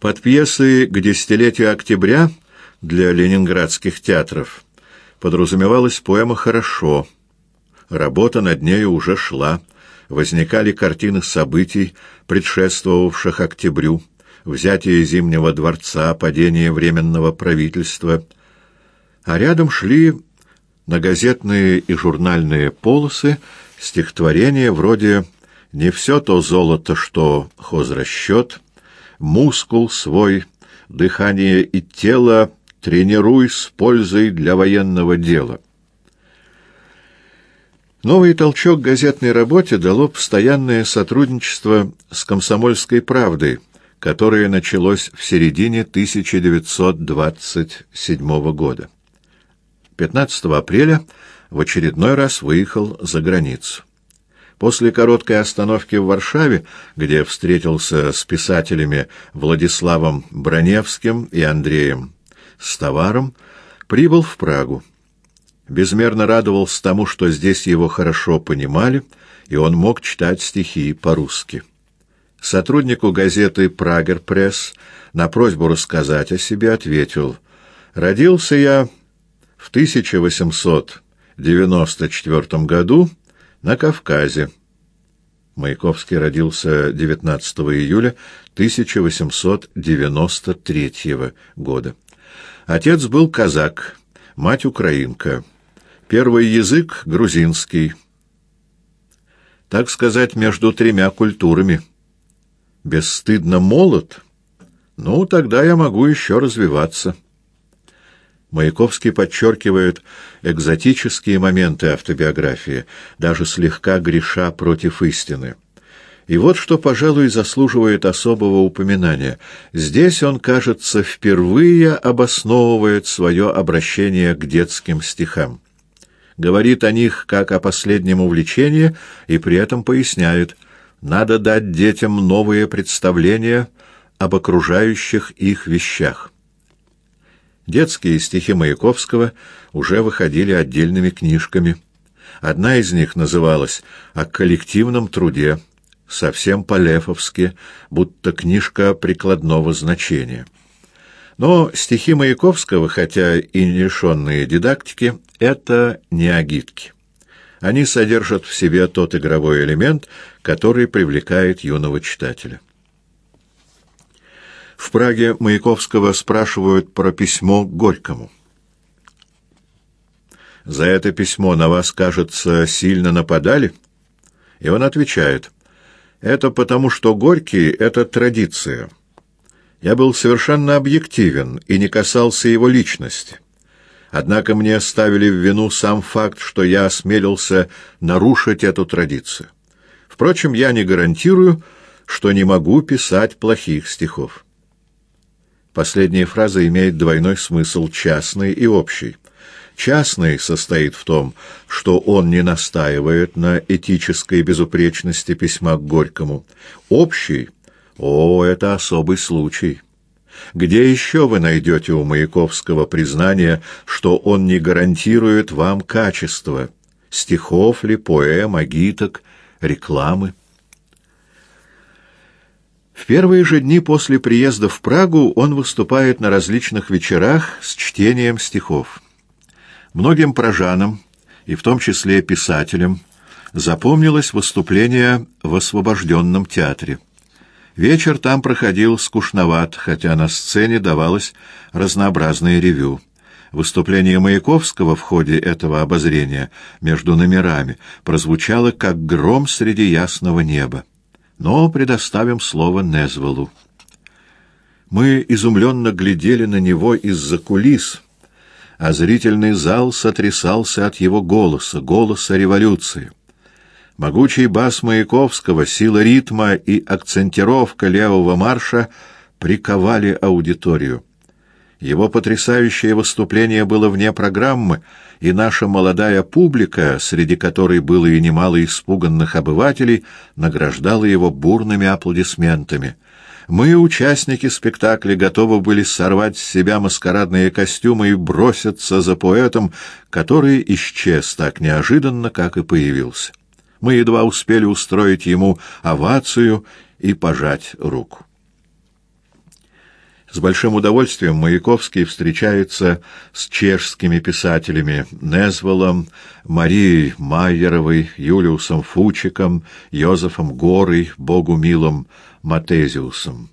Под пьесой к десятилетию октября для ленинградских театров подразумевалась поэма «Хорошо». Работа над нею уже шла. Возникали картины событий, предшествовавших октябрю, взятие Зимнего дворца, падение Временного правительства. А рядом шли на газетные и журнальные полосы стихотворения вроде «Не все то золото, что хозрасчет», «Мускул свой, дыхание и тело тренируй с пользой для военного дела». Новый толчок газетной работе дало постоянное сотрудничество с «Комсомольской правдой», которое началось в середине 1927 года. 15 апреля в очередной раз выехал за границу. После короткой остановки в Варшаве, где встретился с писателями Владиславом Броневским и Андреем Ставаром, прибыл в Прагу. Безмерно радовался тому, что здесь его хорошо понимали, и он мог читать стихи по-русски. Сотруднику газеты «Прагер Пресс» на просьбу рассказать о себе ответил «Родился я в 1894 году на Кавказе». Маяковский родился 19 июля 1893 года. Отец был казак, мать украинка. Первый язык — грузинский. Так сказать, между тремя культурами — бесстыдно молод, ну, тогда я могу еще развиваться. Маяковский подчеркивает экзотические моменты автобиографии, даже слегка греша против истины. И вот что, пожалуй, заслуживает особого упоминания. Здесь он, кажется, впервые обосновывает свое обращение к детским стихам. Говорит о них как о последнем увлечении и при этом поясняет – надо дать детям новые представления об окружающих их вещах. Детские стихи Маяковского уже выходили отдельными книжками. Одна из них называлась «О коллективном труде», совсем по-лефовски, будто книжка прикладного значения. Но стихи Маяковского, хотя и не лишенные дидактики, это не агитки. Они содержат в себе тот игровой элемент, который привлекает юного читателя. В Праге Маяковского спрашивают про письмо Горькому. «За это письмо на вас, кажется, сильно нападали?» И он отвечает, «Это потому, что Горький — это традиция. Я был совершенно объективен и не касался его личности. Однако мне ставили в вину сам факт, что я осмелился нарушить эту традицию. Впрочем, я не гарантирую, что не могу писать плохих стихов. Последняя фраза имеет двойной смысл, частный и общий. Частный состоит в том, что он не настаивает на этической безупречности письма к Горькому. Общий — о, это особый случай. Где еще вы найдете у Маяковского признание, что он не гарантирует вам качество? Стихов ли, поэм, агиток, рекламы? В первые же дни после приезда в Прагу он выступает на различных вечерах с чтением стихов. Многим пражанам, и в том числе писателям, запомнилось выступление в освобожденном театре. Вечер там проходил скучноват, хотя на сцене давалось разнообразное ревю. Выступление Маяковского в ходе этого обозрения между номерами прозвучало как гром среди ясного неба. Но предоставим слово Незвелу. Мы изумленно глядели на него из-за кулис, а зрительный зал сотрясался от его голоса, голоса революции. Могучий бас Маяковского, сила ритма и акцентировка левого марша приковали аудиторию. Его потрясающее выступление было вне программы, и наша молодая публика, среди которой было и немало испуганных обывателей, награждала его бурными аплодисментами. Мы, участники спектакля, готовы были сорвать с себя маскарадные костюмы и броситься за поэтом, который исчез так неожиданно, как и появился. Мы едва успели устроить ему овацию и пожать руку. С большим удовольствием Маяковский встречается с чешскими писателями Незволом, Марией Майеровой, Юлиусом Фучиком, Йозефом Горой, Богумилом Матезиусом.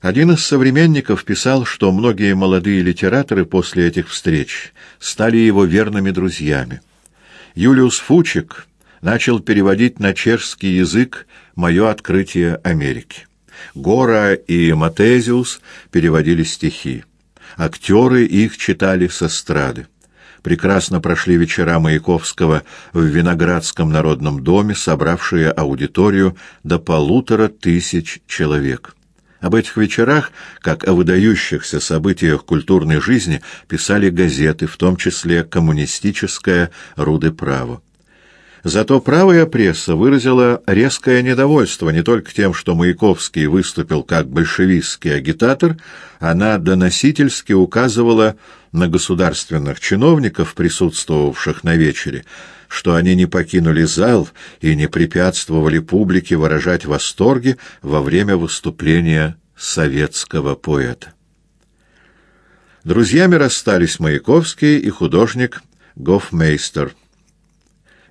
Один из современников писал, что многие молодые литераторы после этих встреч стали его верными друзьями. Юлиус Фучик начал переводить на чешский язык «Мое открытие Америки». Гора и Матезиус переводили стихи. Актеры их читали со эстрады. Прекрасно прошли вечера Маяковского в Виноградском народном доме, собравшие аудиторию до полутора тысяч человек. Об этих вечерах, как о выдающихся событиях культурной жизни, писали газеты, в том числе коммунистическая «Руды право». Зато правая пресса выразила резкое недовольство не только тем, что Маяковский выступил как большевистский агитатор, она доносительски указывала на государственных чиновников, присутствовавших на вечере, что они не покинули зал и не препятствовали публике выражать восторги во время выступления советского поэта. Друзьями расстались Маяковский и художник Гофмейстер –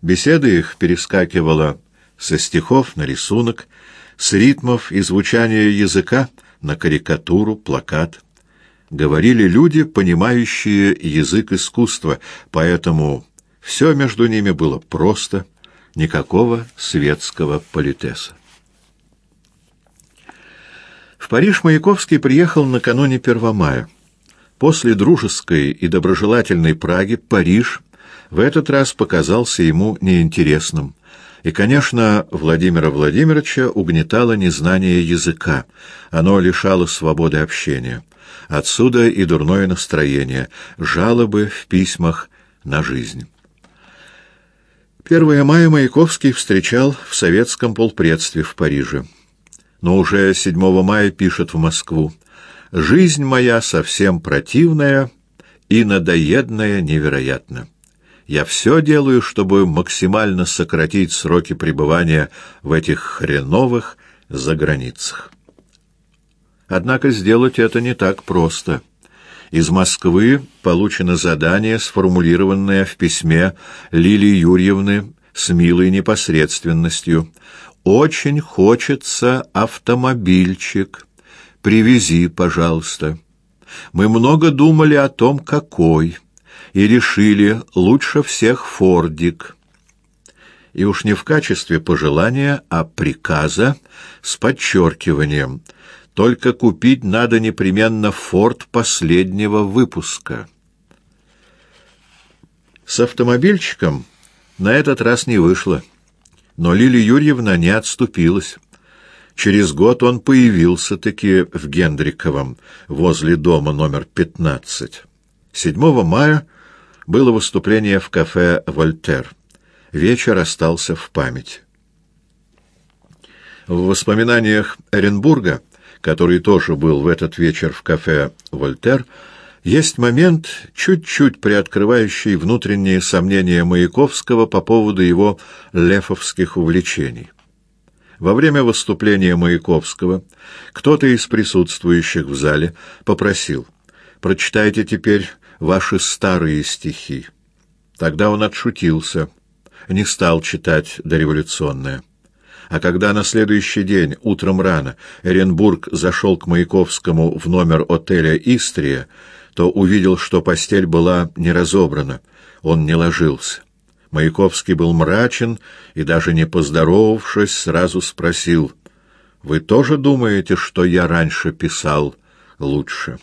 Беседа их перескакивала со стихов на рисунок, с ритмов и звучания языка на карикатуру, плакат. Говорили люди, понимающие язык искусства, поэтому все между ними было просто, никакого светского политеса. В Париж Маяковский приехал накануне Первомая. После дружеской и доброжелательной Праги Париж — в этот раз показался ему неинтересным. И, конечно, Владимира Владимировича угнетало незнание языка. Оно лишало свободы общения. Отсюда и дурное настроение, жалобы в письмах на жизнь. 1 мая Маяковский встречал в советском полпредстве в Париже. Но уже 7 мая пишет в Москву. «Жизнь моя совсем противная и надоедная невероятно». Я все делаю, чтобы максимально сократить сроки пребывания в этих хреновых заграницах. Однако сделать это не так просто. Из Москвы получено задание, сформулированное в письме Лилии Юрьевны с милой непосредственностью. «Очень хочется автомобильчик. Привези, пожалуйста. Мы много думали о том, какой» и решили лучше всех Фордик. И уж не в качестве пожелания, а приказа с подчеркиванием. Только купить надо непременно Форд последнего выпуска. С автомобильчиком на этот раз не вышло. Но Лилия Юрьевна не отступилась. Через год он появился-таки в Гендриковом, возле дома номер 15. 7 мая было выступление в кафе «Вольтер». Вечер остался в память. В воспоминаниях Эренбурга, который тоже был в этот вечер в кафе «Вольтер», есть момент, чуть-чуть приоткрывающий внутренние сомнения Маяковского по поводу его лефовских увлечений. Во время выступления Маяковского кто-то из присутствующих в зале попросил «Прочитайте теперь ваши старые стихи. Тогда он отшутился, не стал читать дореволюционное. А когда на следующий день, утром рано, Эренбург зашел к Маяковскому в номер отеля «Истрия», то увидел, что постель была не разобрана, он не ложился. Маяковский был мрачен и, даже не поздоровавшись, сразу спросил, «Вы тоже думаете, что я раньше писал лучше?»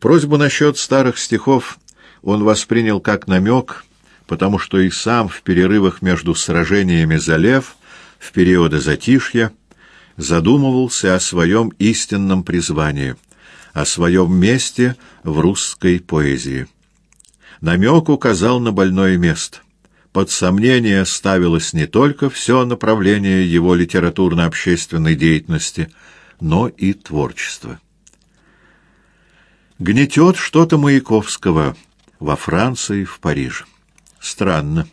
Просьбу насчет старых стихов он воспринял как намек, потому что и сам в перерывах между сражениями за Лев, в периоды затишья, задумывался о своем истинном призвании, о своем месте в русской поэзии. Намек указал на больное место. Под сомнение ставилось не только все направление его литературно-общественной деятельности, но и творчество. Гнетет что-то Маяковского во Франции, в Париже. Странно.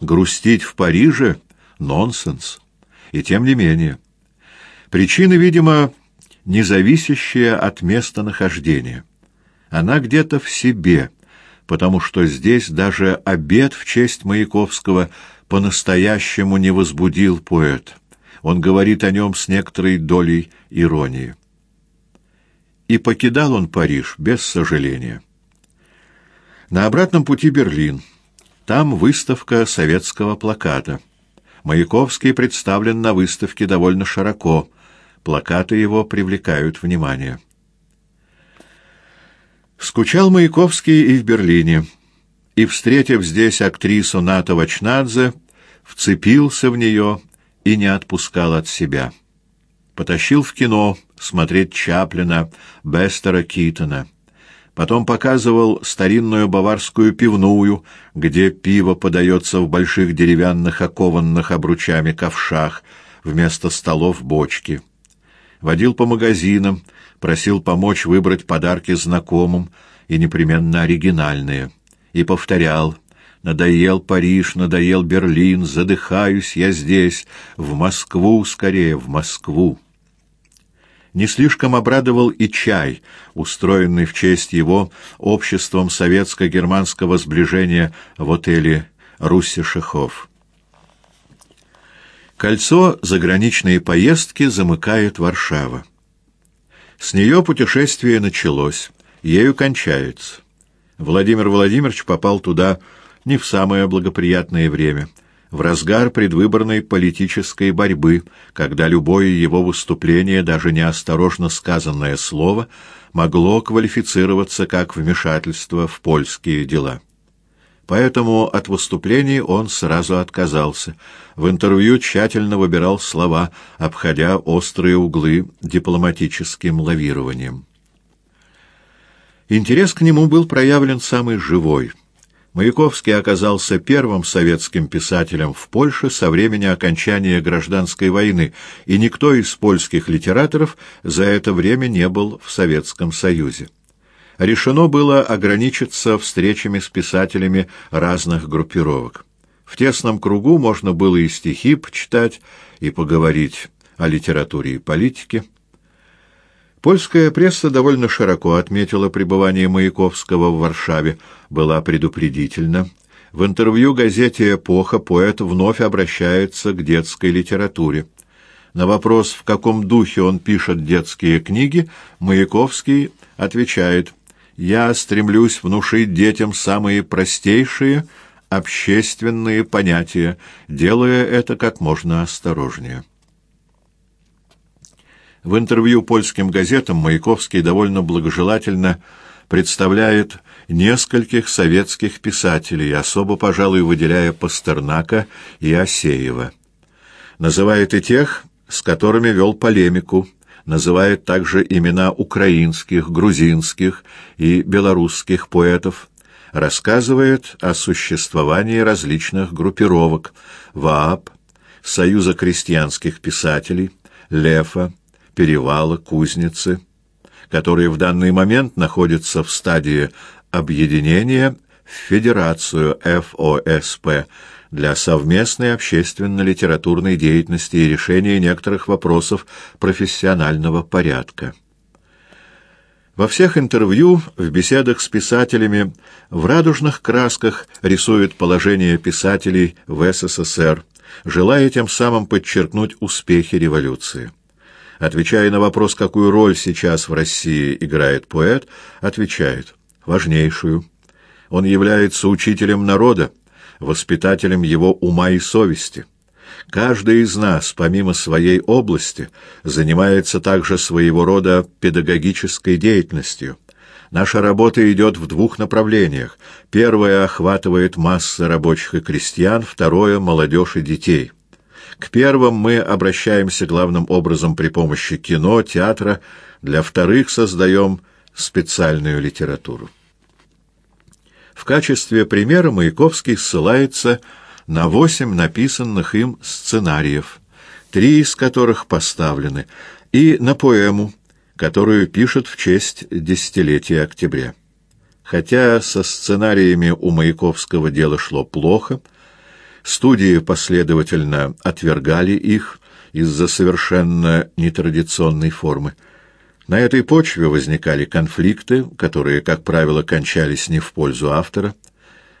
Грустить в Париже — нонсенс. И тем не менее. Причины, видимо, независящая от местонахождения. Она где-то в себе, потому что здесь даже обед в честь Маяковского по-настоящему не возбудил поэт. Он говорит о нем с некоторой долей иронии. И покидал он Париж без сожаления. На обратном пути Берлин. Там выставка советского плаката. Маяковский представлен на выставке довольно широко. Плакаты его привлекают внимание. Скучал Маяковский и в Берлине, и, встретив здесь актрису Ната Вачнадзе, вцепился в нее и не отпускал от себя. Потащил в кино смотреть Чаплина, Бестера Китона. Потом показывал старинную баварскую пивную, где пиво подается в больших деревянных окованных обручами ковшах, вместо столов бочки. Водил по магазинам, просил помочь выбрать подарки знакомым, и непременно оригинальные. И повторял «Надоел Париж, надоел Берлин, задыхаюсь я здесь, в Москву скорее, в Москву». Не слишком обрадовал и чай, устроенный в честь его обществом советско-германского сближения в отеле «Руссишехов». Кольцо заграничные поездки замыкает Варшава. С нее путешествие началось, ею кончается. Владимир Владимирович попал туда не в самое благоприятное время — в разгар предвыборной политической борьбы, когда любое его выступление, даже неосторожно сказанное слово, могло квалифицироваться как вмешательство в польские дела. Поэтому от выступлений он сразу отказался. В интервью тщательно выбирал слова, обходя острые углы дипломатическим лавированием. Интерес к нему был проявлен самый живой — Маяковский оказался первым советским писателем в Польше со времени окончания гражданской войны, и никто из польских литераторов за это время не был в Советском Союзе. Решено было ограничиться встречами с писателями разных группировок. В тесном кругу можно было и стихи почитать, и поговорить о литературе и политике. Польская пресса довольно широко отметила пребывание Маяковского в Варшаве, была предупредительна. В интервью газете «Эпоха» поэт вновь обращается к детской литературе. На вопрос, в каком духе он пишет детские книги, Маяковский отвечает «Я стремлюсь внушить детям самые простейшие общественные понятия, делая это как можно осторожнее». В интервью польским газетам Маяковский довольно благожелательно представляет нескольких советских писателей, особо, пожалуй, выделяя Пастернака и Осеева. Называет и тех, с которыми вел полемику, называет также имена украинских, грузинских и белорусских поэтов, рассказывает о существовании различных группировок ВААП, Союза крестьянских писателей, ЛЕФа, перевала, кузницы, которые в данный момент находятся в стадии объединения в Федерацию ФОСП для совместной общественно-литературной деятельности и решения некоторых вопросов профессионального порядка. Во всех интервью, в беседах с писателями, в радужных красках рисует положение писателей в СССР, желая тем самым подчеркнуть успехи революции. Отвечая на вопрос, какую роль сейчас в России играет поэт, отвечает «важнейшую». Он является учителем народа, воспитателем его ума и совести. Каждый из нас, помимо своей области, занимается также своего рода педагогической деятельностью. Наша работа идет в двух направлениях. Первое охватывает массы рабочих и крестьян, второе — молодежь и детей. К первым мы обращаемся главным образом при помощи кино, театра, для вторых создаем специальную литературу. В качестве примера Маяковский ссылается на восемь написанных им сценариев, три из которых поставлены, и на поэму, которую пишет в честь десятилетия октября. Хотя со сценариями у Маяковского дело шло плохо – Студии последовательно отвергали их из-за совершенно нетрадиционной формы. На этой почве возникали конфликты, которые, как правило, кончались не в пользу автора.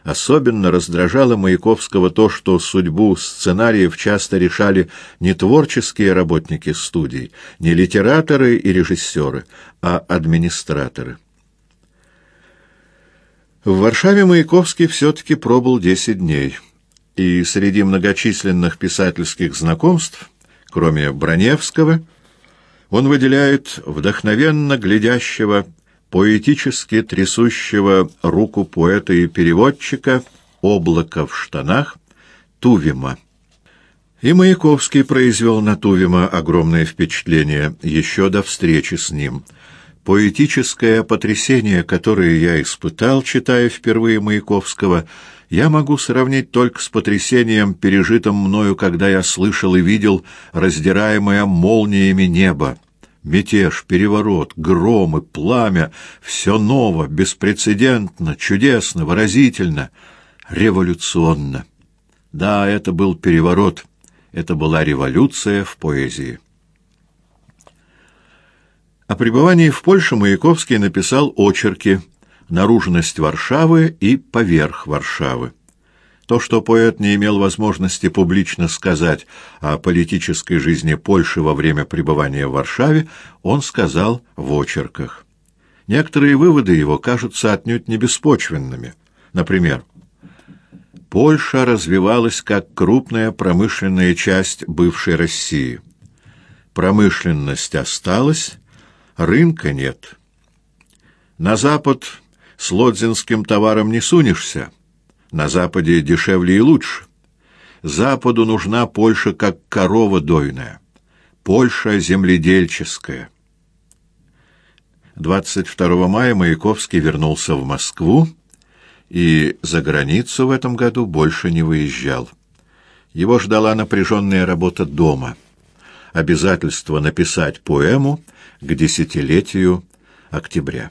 Особенно раздражало Маяковского то, что судьбу сценариев часто решали не творческие работники студий, не литераторы и режиссеры, а администраторы. В Варшаве Маяковский все-таки пробыл десять дней, и среди многочисленных писательских знакомств, кроме Броневского, он выделяет вдохновенно глядящего поэтически трясущего руку поэта и переводчика «Облако в штанах» Тувима. И Маяковский произвел на Тувима огромное впечатление еще до встречи с ним. Поэтическое потрясение, которое я испытал, читая впервые Маяковского, я могу сравнить только с потрясением, пережитым мною, когда я слышал и видел раздираемое молниями небо. Мятеж, переворот, гром и пламя — все ново, беспрецедентно, чудесно, выразительно, революционно. Да, это был переворот, это была революция в поэзии. О пребывании в Польше Маяковский написал очерки «Наружность Варшавы» и «Поверх Варшавы». То, что поэт не имел возможности публично сказать о политической жизни Польши во время пребывания в Варшаве, он сказал в очерках. Некоторые выводы его кажутся отнюдь не беспочвенными. Например, Польша развивалась как крупная промышленная часть бывшей России. Промышленность осталась, рынка нет. На Запад с лодзинским товаром не сунешься, на Западе дешевле и лучше. Западу нужна Польша как корова дойная. Польша земледельческая. 22 мая Маяковский вернулся в Москву и за границу в этом году больше не выезжал. Его ждала напряженная работа дома. Обязательство написать поэму к десятилетию октября.